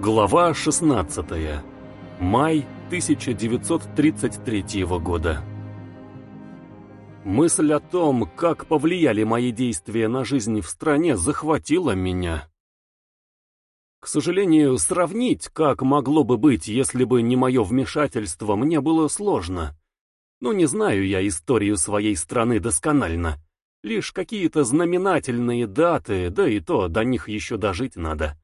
Глава 16. Май 1933 года. Мысль о том, как повлияли мои действия на жизнь в стране, захватила меня. К сожалению, сравнить, как могло бы быть, если бы не мое вмешательство, мне было сложно. Ну, не знаю я историю своей страны досконально. Лишь какие-то знаменательные даты, да и то до них еще дожить надо.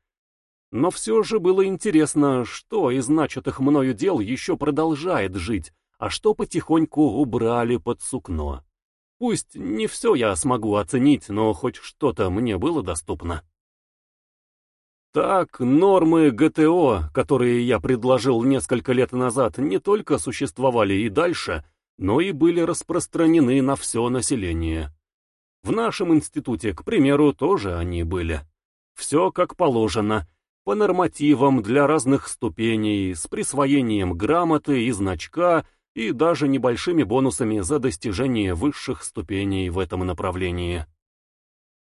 Но все же было интересно, что из начатых мною дел еще продолжает жить, а что потихоньку убрали под сукно. Пусть не все я смогу оценить, но хоть что-то мне было доступно. Так, нормы ГТО, которые я предложил несколько лет назад, не только существовали и дальше, но и были распространены на все население. В нашем институте, к примеру, тоже они были. Все как положено, по нормативам для разных ступеней, с присвоением грамоты и значка и даже небольшими бонусами за достижение высших ступеней в этом направлении.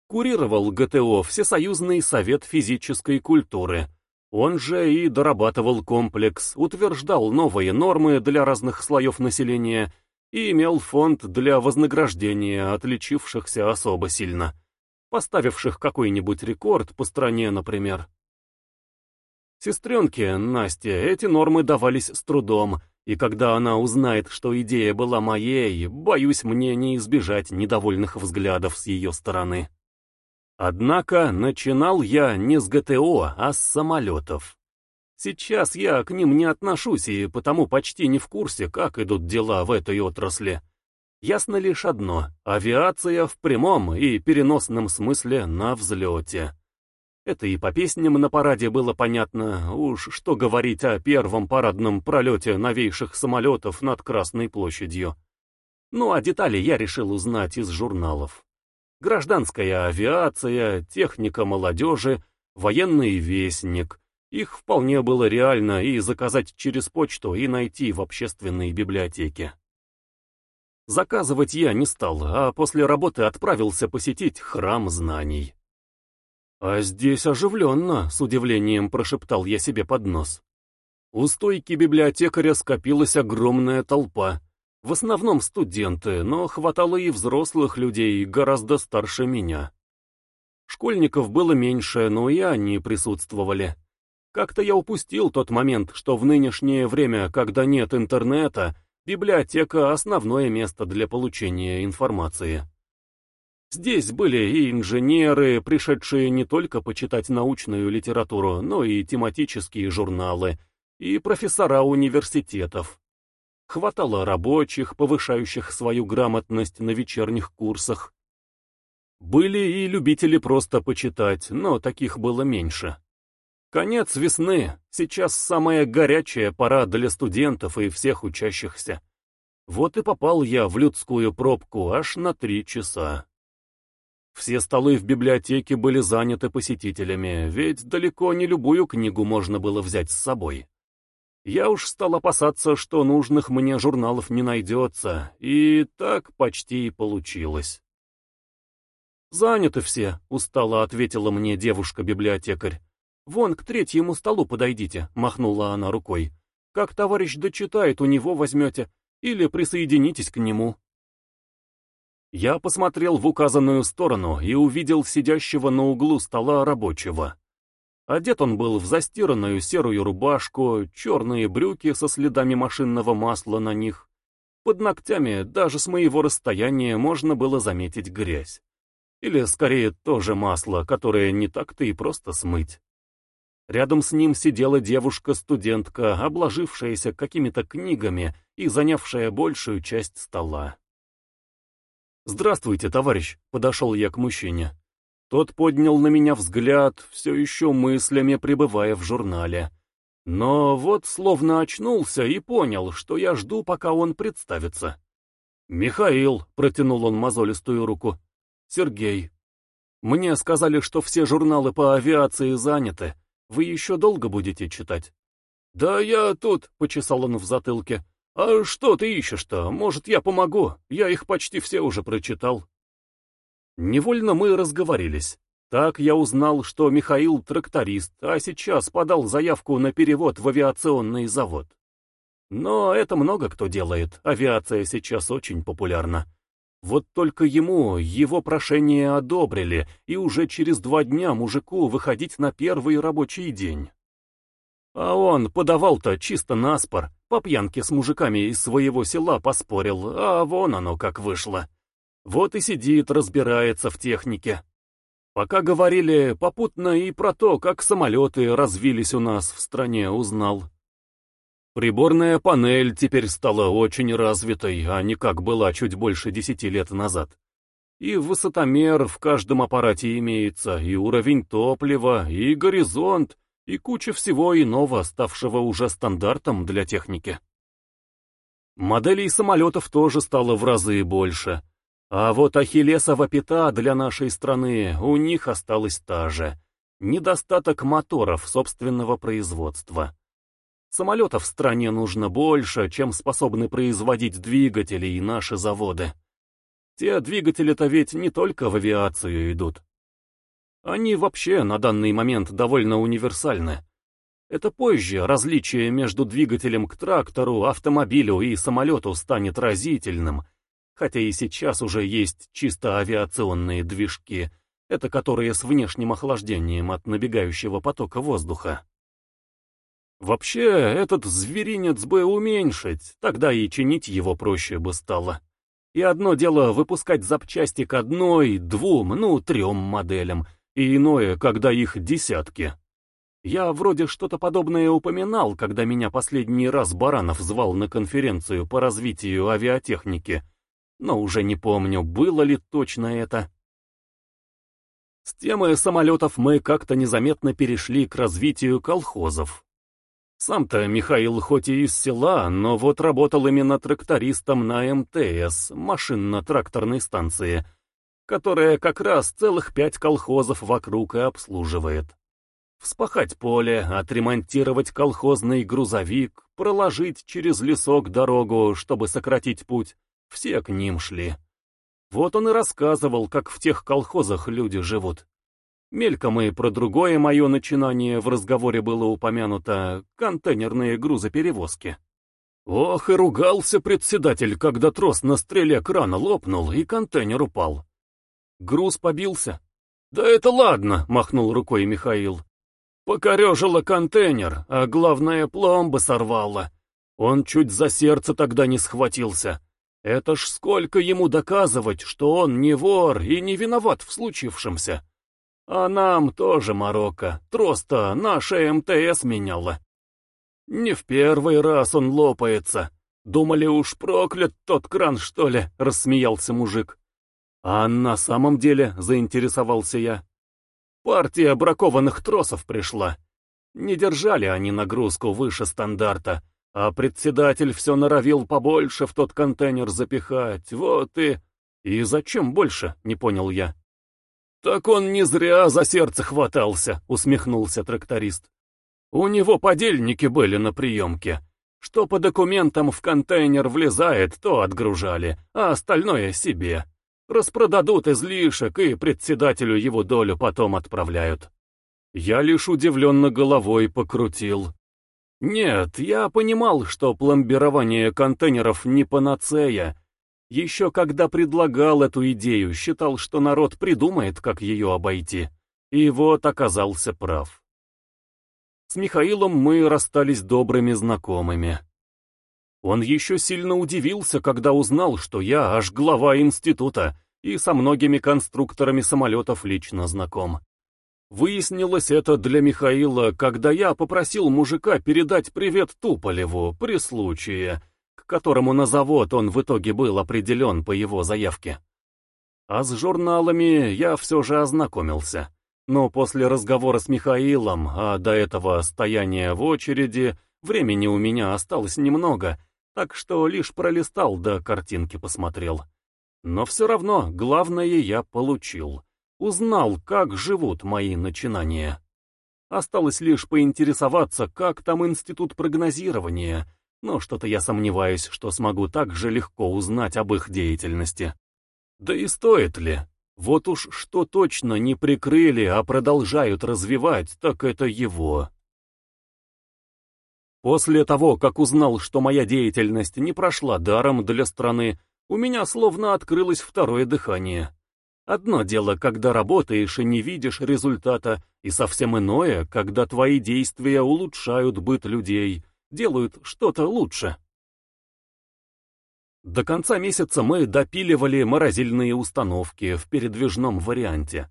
Курировал ГТО Всесоюзный совет физической культуры. Он же и дорабатывал комплекс, утверждал новые нормы для разных слоев населения и имел фонд для вознаграждения отличившихся особо сильно, поставивших какой-нибудь рекорд по стране, например. Сестренке, Насте, эти нормы давались с трудом, и когда она узнает, что идея была моей, боюсь мне не избежать недовольных взглядов с ее стороны. Однако начинал я не с ГТО, а с самолетов. Сейчас я к ним не отношусь и потому почти не в курсе, как идут дела в этой отрасли. Ясно лишь одно — авиация в прямом и переносном смысле на взлете. Это и по песням на параде было понятно, уж что говорить о первом парадном пролете новейших самолетов над Красной площадью. Ну а детали я решил узнать из журналов. Гражданская авиация, техника молодежи, военный вестник. Их вполне было реально и заказать через почту, и найти в общественной библиотеке. Заказывать я не стал, а после работы отправился посетить храм знаний. «А здесь оживленно», — с удивлением прошептал я себе под нос. У стойки библиотекаря скопилась огромная толпа. В основном студенты, но хватало и взрослых людей, гораздо старше меня. Школьников было меньше, но и они присутствовали. Как-то я упустил тот момент, что в нынешнее время, когда нет интернета, библиотека — основное место для получения информации. Здесь были и инженеры, пришедшие не только почитать научную литературу, но и тематические журналы, и профессора университетов. Хватало рабочих, повышающих свою грамотность на вечерних курсах. Были и любители просто почитать, но таких было меньше. Конец весны, сейчас самая горячая пора для студентов и всех учащихся. Вот и попал я в людскую пробку аж на три часа. Все столы в библиотеке были заняты посетителями, ведь далеко не любую книгу можно было взять с собой. Я уж стал опасаться, что нужных мне журналов не найдется, и так почти и получилось. «Заняты все», — устало ответила мне девушка-библиотекарь. «Вон к третьему столу подойдите», — махнула она рукой. «Как товарищ дочитает, у него возьмете, или присоединитесь к нему». Я посмотрел в указанную сторону и увидел сидящего на углу стола рабочего. Одет он был в застиранную серую рубашку, черные брюки со следами машинного масла на них. Под ногтями даже с моего расстояния можно было заметить грязь. Или, скорее, тоже масло, которое не так-то и просто смыть. Рядом с ним сидела девушка-студентка, обложившаяся какими-то книгами и занявшая большую часть стола. «Здравствуйте, товарищ», — подошел я к мужчине. Тот поднял на меня взгляд, все еще мыслями пребывая в журнале. Но вот словно очнулся и понял, что я жду, пока он представится. «Михаил», — протянул он мозолистую руку. «Сергей. Мне сказали, что все журналы по авиации заняты. Вы еще долго будете читать?» «Да я тут», — почесал он в затылке. «А что ты ищешь-то? Может, я помогу? Я их почти все уже прочитал». Невольно мы разговорились. Так я узнал, что Михаил тракторист, а сейчас подал заявку на перевод в авиационный завод. Но это много кто делает, авиация сейчас очень популярна. Вот только ему его прошение одобрили, и уже через два дня мужику выходить на первый рабочий день. А он подавал-то чисто наспор, по пьянке с мужиками из своего села поспорил, а вон оно как вышло. Вот и сидит, разбирается в технике. Пока говорили, попутно и про то, как самолеты развились у нас в стране, узнал. Приборная панель теперь стала очень развитой, а не как была чуть больше десяти лет назад. И высотомер в каждом аппарате имеется, и уровень топлива, и горизонт, и куча всего иного, ставшего уже стандартом для техники. Моделей самолетов тоже стало в разы больше. А вот ахиллесова пята для нашей страны у них осталась та же. Недостаток моторов собственного производства. Самолетов в стране нужно больше, чем способны производить двигатели и наши заводы. Те двигатели-то ведь не только в авиацию идут. Они вообще на данный момент довольно универсальны. Это позже различие между двигателем к трактору, автомобилю и самолету станет разительным, хотя и сейчас уже есть чисто авиационные движки, это которые с внешним охлаждением от набегающего потока воздуха. Вообще, этот зверинец бы уменьшить, тогда и чинить его проще бы стало. И одно дело выпускать запчасти к одной, двум, ну, трем моделям, и иное, когда их десятки. Я вроде что-то подобное упоминал, когда меня последний раз Баранов звал на конференцию по развитию авиатехники, но уже не помню, было ли точно это. С темы самолетов мы как-то незаметно перешли к развитию колхозов. Сам-то Михаил хоть и из села, но вот работал именно трактористом на МТС, машинно-тракторной станции, которая как раз целых пять колхозов вокруг и обслуживает. Вспахать поле, отремонтировать колхозный грузовик, проложить через лесок дорогу, чтобы сократить путь, все к ним шли. Вот он и рассказывал, как в тех колхозах люди живут. Мельком и про другое мое начинание в разговоре было упомянуто — контейнерные грузоперевозки. Ох, и ругался председатель, когда трос на стреле крана лопнул, и контейнер упал. Груз побился. «Да это ладно», — махнул рукой Михаил. «Покорежило контейнер, а главное, пломба сорвала. Он чуть за сердце тогда не схватился. Это ж сколько ему доказывать, что он не вор и не виноват в случившемся». А нам тоже Марокко. Трос-то наша МТС меняла. Не в первый раз он лопается. Думали уж проклят тот кран, что ли, рассмеялся мужик. А на самом деле, заинтересовался я. Партия бракованных тросов пришла. Не держали они нагрузку выше стандарта, а председатель все норовил побольше в тот контейнер запихать, вот и... И зачем больше, не понял я. «Так он не зря за сердце хватался», — усмехнулся тракторист. «У него подельники были на приемке. Что по документам в контейнер влезает, то отгружали, а остальное себе. Распродадут излишек и председателю его долю потом отправляют». Я лишь удивленно головой покрутил. Нет, я понимал, что пломбирование контейнеров не панацея, еще когда предлагал эту идею, считал, что народ придумает, как ее обойти. И вот оказался прав. С Михаилом мы расстались добрыми знакомыми. Он еще сильно удивился, когда узнал, что я аж глава института и со многими конструкторами самолетов лично знаком. Выяснилось это для Михаила, когда я попросил мужика передать привет Туполеву при случае, которому на завод он в итоге был определен по его заявке. А с журналами я все же ознакомился. Но после разговора с Михаилом, а до этого стояния в очереди, времени у меня осталось немного, так что лишь пролистал да картинки посмотрел. Но все равно главное я получил. Узнал, как живут мои начинания. Осталось лишь поинтересоваться, как там институт прогнозирования, но что-то я сомневаюсь, что смогу так же легко узнать об их деятельности. Да и стоит ли? Вот уж что точно не прикрыли, а продолжают развивать, так это его. После того, как узнал, что моя деятельность не прошла даром для страны, у меня словно открылось второе дыхание. Одно дело, когда работаешь и не видишь результата, и совсем иное, когда твои действия улучшают быт людей, делают что-то лучше. До конца месяца мы допиливали морозильные установки в передвижном варианте.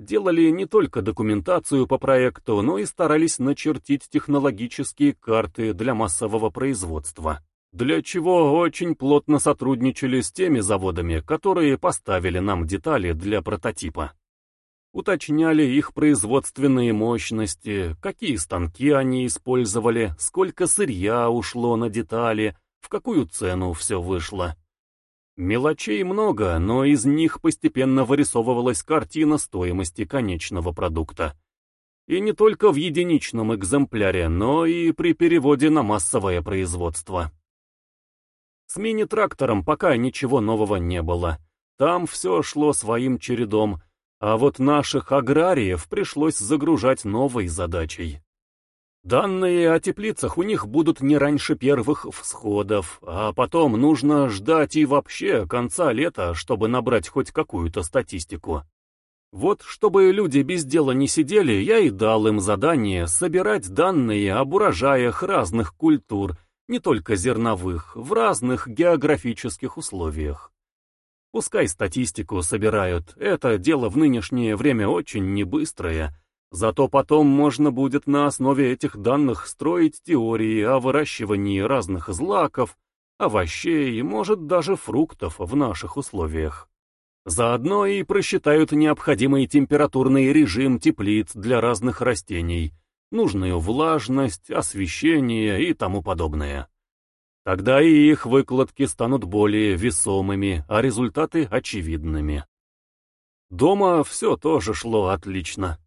Делали не только документацию по проекту, но и старались начертить технологические карты для массового производства, для чего очень плотно сотрудничали с теми заводами, которые поставили нам детали для прототипа. Уточняли их производственные мощности, какие станки они использовали, сколько сырья ушло на детали, в какую цену все вышло. Мелочей много, но из них постепенно вырисовывалась картина стоимости конечного продукта. И не только в единичном экземпляре, но и при переводе на массовое производство. С мини-трактором пока ничего нового не было. Там все шло своим чередом, а вот наших аграриев пришлось загружать новой задачей. Данные о теплицах у них будут не раньше первых всходов, а потом нужно ждать и вообще конца лета, чтобы набрать хоть какую-то статистику. Вот чтобы люди без дела не сидели, я и дал им задание собирать данные об урожаях разных культур, не только зерновых, в разных географических условиях. Пускай статистику собирают, это дело в нынешнее время очень небыстрое, Зато потом можно будет на основе этих данных строить теории о выращивании разных злаков, овощей и, может, даже фруктов в наших условиях. Заодно и просчитают необходимый температурный режим теплиц для разных растений, нужную влажность, освещение и тому подобное. Тогда и их выкладки станут более весомыми, а результаты очевидными. Дома все тоже шло отлично.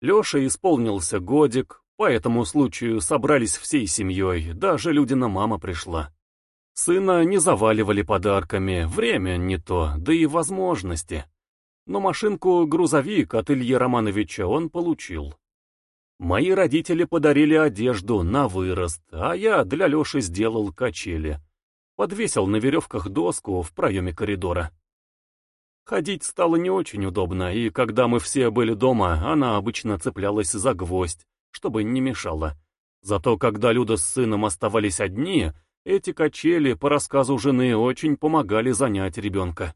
Леша исполнился годик, по этому случаю собрались всей семьей, даже Людина мама пришла. Сына не заваливали подарками, время не то, да и возможности. Но машинку-грузовик от Ильи Романовича он получил. Мои родители подарили одежду на вырост, а я для Леши сделал качели. Подвесил на веревках доску в проеме коридора. Ходить стало не очень удобно, и когда мы все были дома, она обычно цеплялась за гвоздь, чтобы не мешала. Зато когда Люда с сыном оставались одни, эти качели, по рассказу жены, очень помогали занять ребенка.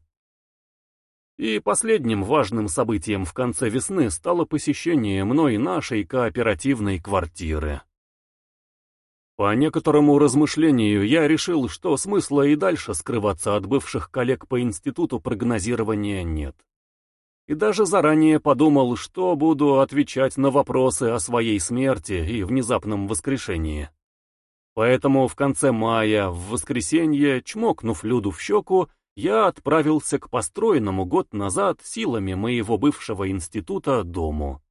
И последним важным событием в конце весны стало посещение мной нашей кооперативной квартиры. По некоторому размышлению я решил, что смысла и дальше скрываться от бывших коллег по институту прогнозирования нет. И даже заранее подумал, что буду отвечать на вопросы о своей смерти и внезапном воскрешении. Поэтому в конце мая, в воскресенье, чмокнув Люду в щеку, я отправился к построенному год назад силами моего бывшего института дому.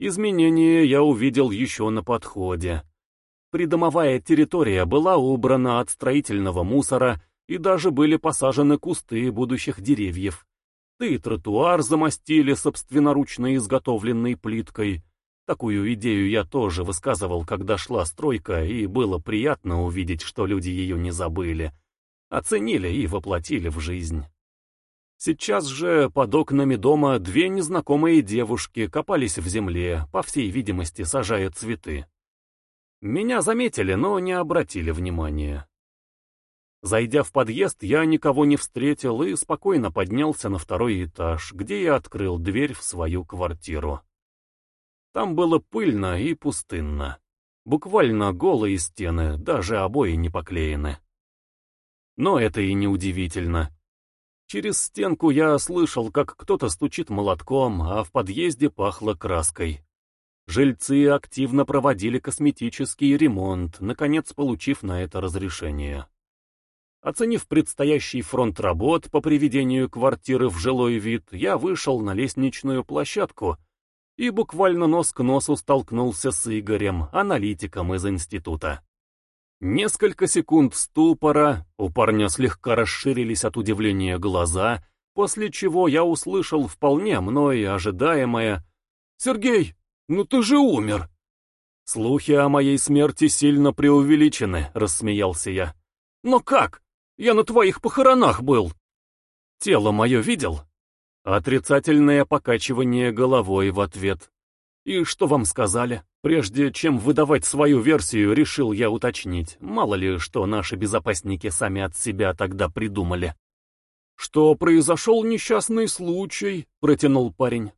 Изменения я увидел еще на подходе. Придомовая территория была убрана от строительного мусора, и даже были посажены кусты будущих деревьев. Да и тротуар замостили собственноручно изготовленной плиткой. Такую идею я тоже высказывал, когда шла стройка, и было приятно увидеть, что люди ее не забыли. Оценили и воплотили в жизнь. Сейчас же под окнами дома две незнакомые девушки копались в земле, по всей видимости, сажая цветы. Меня заметили, но не обратили внимания. Зайдя в подъезд, я никого не встретил и спокойно поднялся на второй этаж, где я открыл дверь в свою квартиру. Там было пыльно и пустынно. Буквально голые стены, даже обои не поклеены. Но это и не удивительно. Через стенку я слышал, как кто-то стучит молотком, а в подъезде пахло краской. Жильцы активно проводили косметический ремонт, наконец получив на это разрешение. Оценив предстоящий фронт работ по приведению квартиры в жилой вид, я вышел на лестничную площадку и буквально нос к носу столкнулся с Игорем, аналитиком из института. Несколько секунд ступора, у парня слегка расширились от удивления глаза, После чего я услышал вполне мной ожидаемое «Сергей, ну ты же умер!» «Слухи о моей смерти сильно преувеличены», — рассмеялся я. «Но как? Я на твоих похоронах был!» «Тело мое видел?» Отрицательное покачивание головой в ответ. «И что вам сказали?» Прежде чем выдавать свою версию, решил я уточнить, мало ли, что наши безопасники сами от себя тогда придумали. «Что произошел несчастный случай», — протянул парень.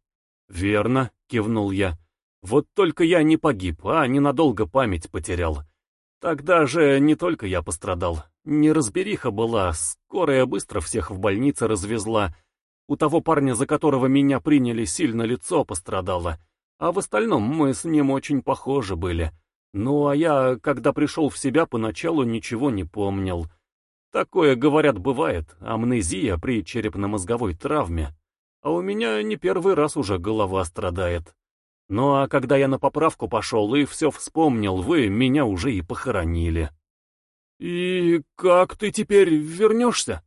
«Верно», — кивнул я. «Вот только я не погиб, а ненадолго память потерял. Тогда же не только я пострадал. Неразбериха была, скорая быстро всех в больнице развезла. У того парня, за которого меня приняли, сильно лицо пострадало. А в остальном мы с ним очень похожи были. Ну а я, когда пришел в себя, поначалу ничего не помнил». Такое, говорят, бывает, амнезия при черепно-мозговой травме. А у меня не первый раз уже голова страдает. Ну а когда я на поправку пошел и все вспомнил, вы меня уже и похоронили. «И как ты теперь вернешься?»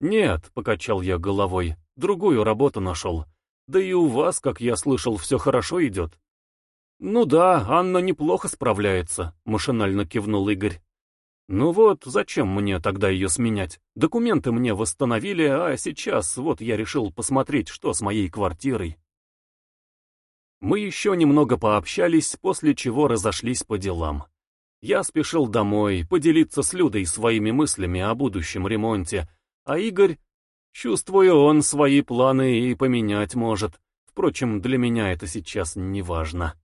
«Нет», — покачал я головой, — «другую работу нашел. Да и у вас, как я слышал, все хорошо идет». «Ну да, Анна неплохо справляется», — машинально кивнул Игорь. Ну вот, зачем мне тогда ее сменять? Документы мне восстановили, а сейчас вот я решил посмотреть, что с моей квартирой. Мы еще немного пообщались, после чего разошлись по делам. Я спешил домой, поделиться с Людой своими мыслями о будущем ремонте, а Игорь, чувствую, он свои планы и поменять может. Впрочем, для меня это сейчас не важно.